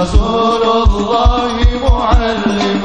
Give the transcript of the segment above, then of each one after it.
رسول الله يعلم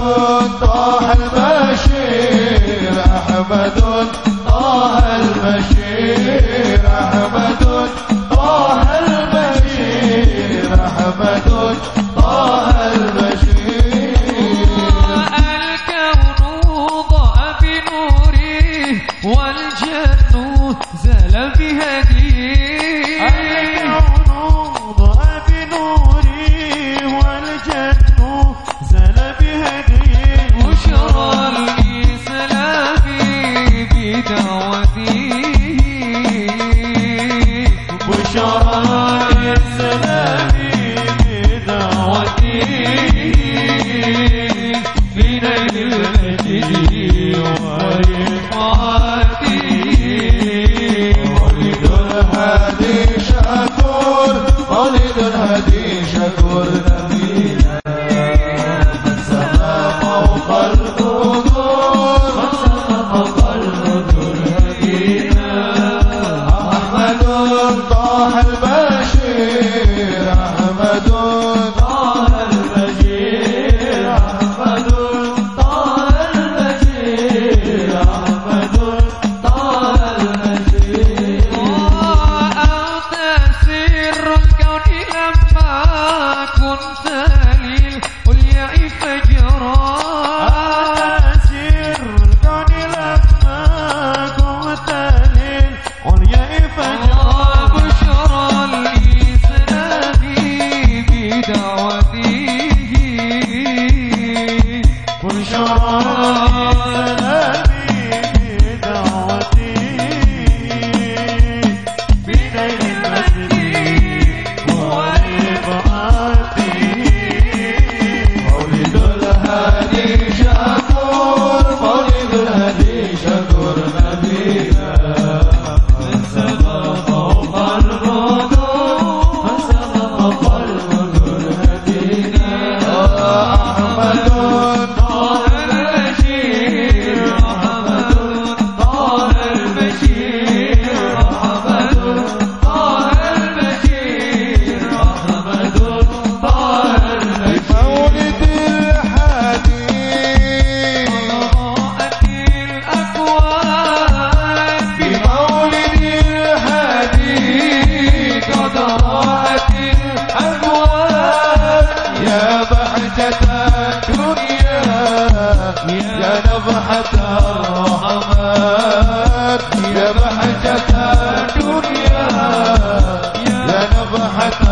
يا بحجة الدنيا يا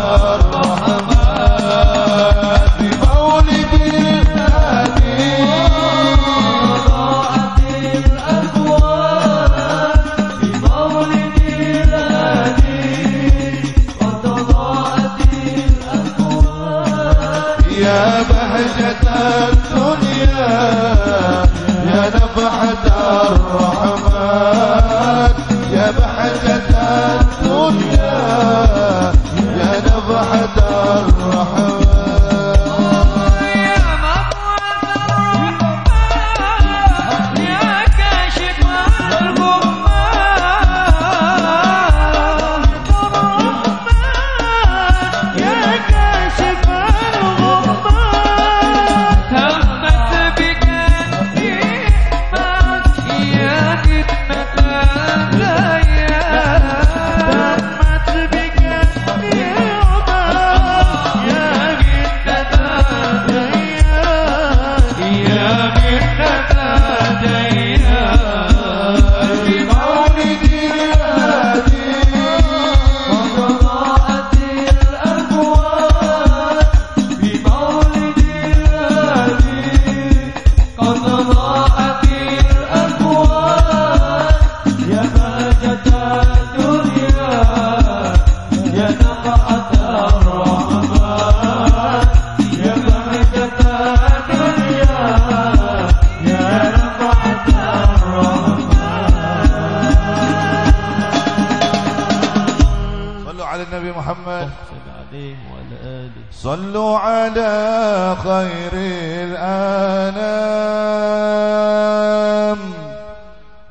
Oh.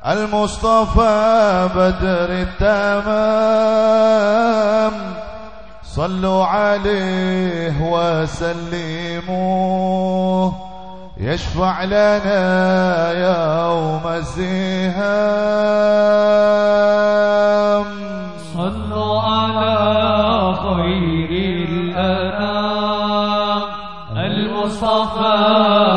المصطفى بدر التمام. صلوا عليه وسلموه. يشفع لنا يوم الزهام. صلوا على خير الأنام. المصطفى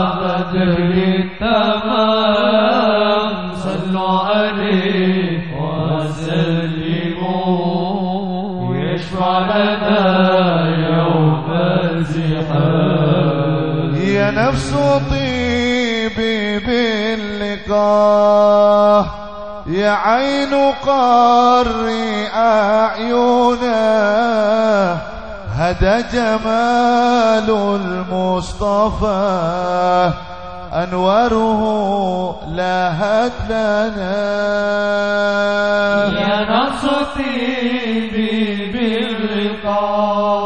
يا نفس طيبي باللقاء. يا عين قري أعينه. هدى جمال المصطفى. أنواره لاهت لنا. يا نفس طيبي باللقاء.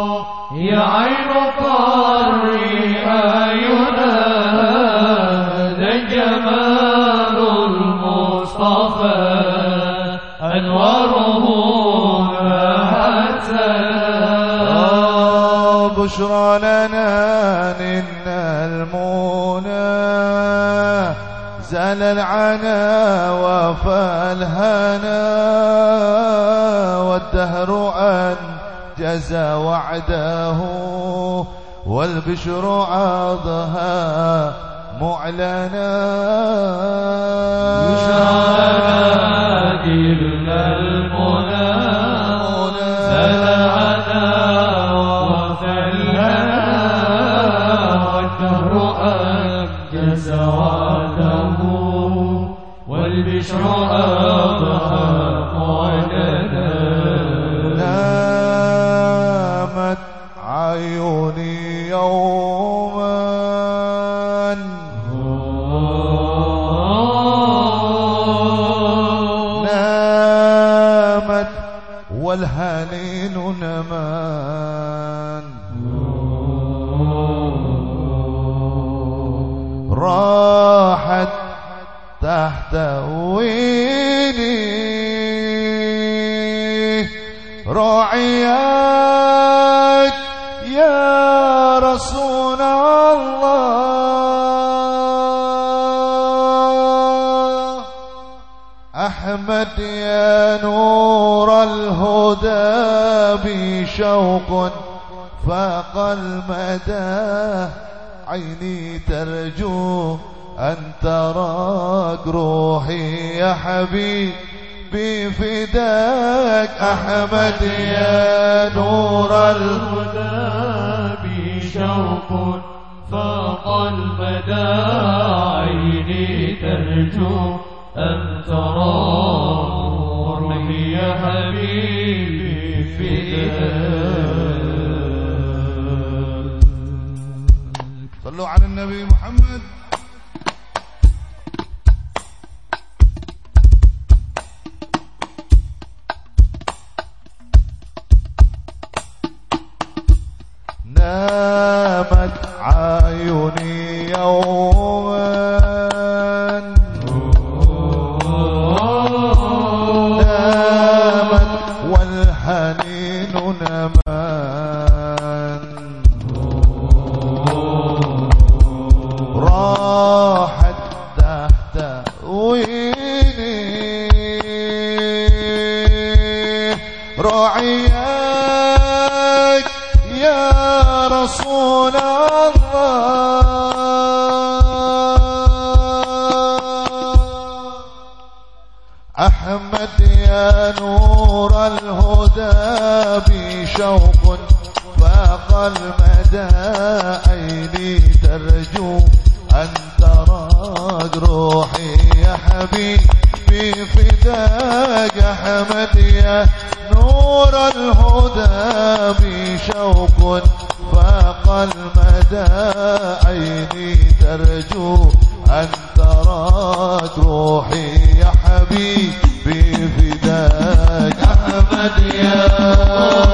بشرى لنا إن المنى زال العنا وفى الهنا والدهر أنجز وعده والبشر أضهى معلنا. إلا المنى زلعنا وفلنا والدهر أنجز وعده والبشر فاق المدى. عيني ترجو أن تراك روحي يا حبيبي. فداك أحمد يا نور الهدى. بشوق فاق المدى. عيني ترجو أن ترى روحي يا حبيبي. فداك صلوا على النبي محمد. نامت عيوني يوما. نامت والحنين نمان حبيبي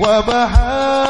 وبحى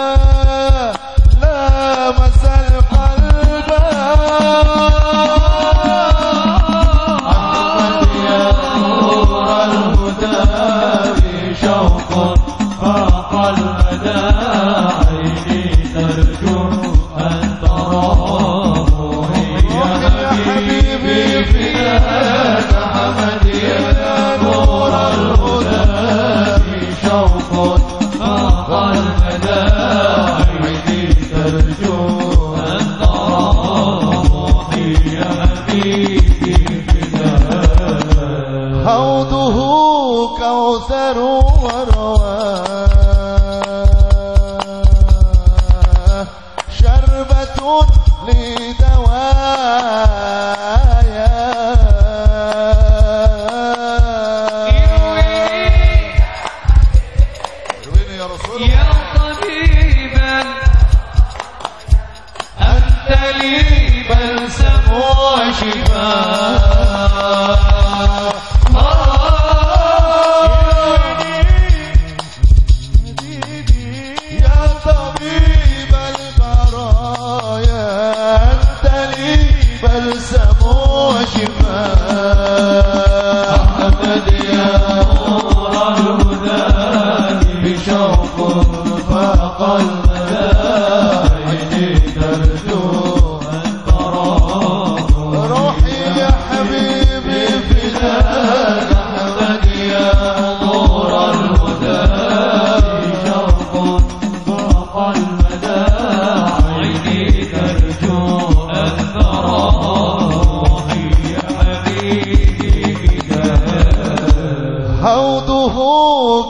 حوضه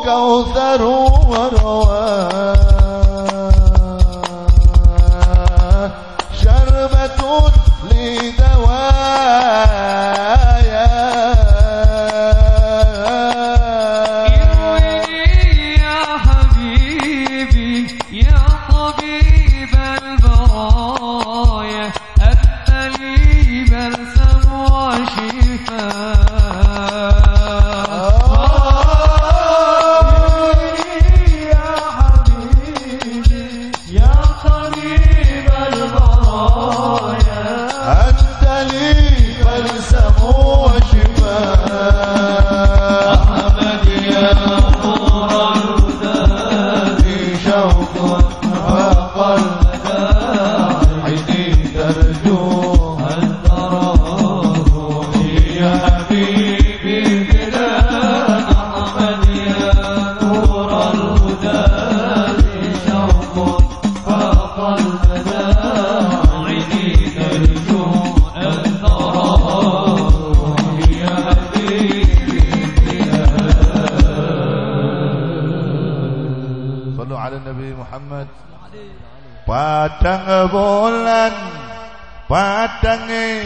كوثر ورواه Padang bulan Padange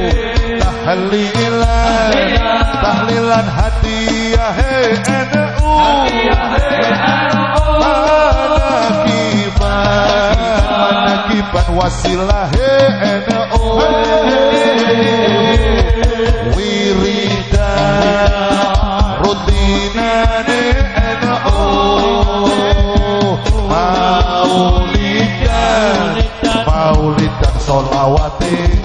Halilah Tahlilan hati ya hey NU Mana kiban Mana kiban wasilah hey NU Wiridan Rutinan NU Maulidan Maulidan solawati.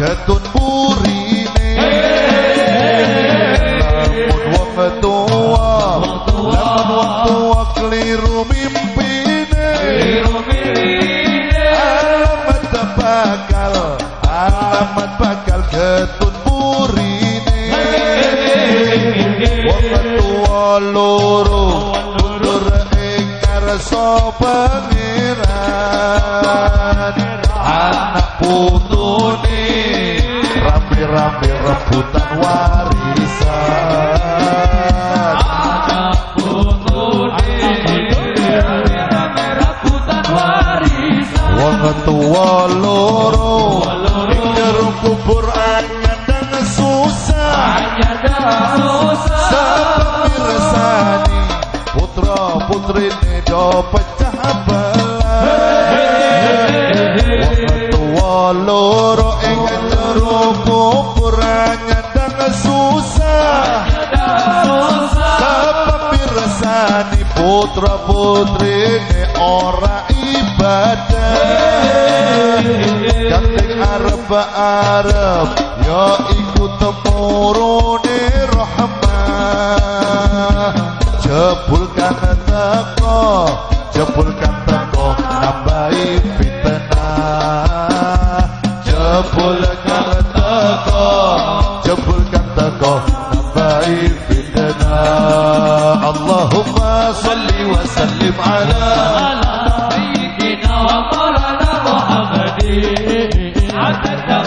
Keton Buri Putrine do pecah belah Waktu loro ingin jeruku kurang dan susah. Sebab resani putra putrine ora ibadah. Kating arep arep ya iku temurune rahmat I'll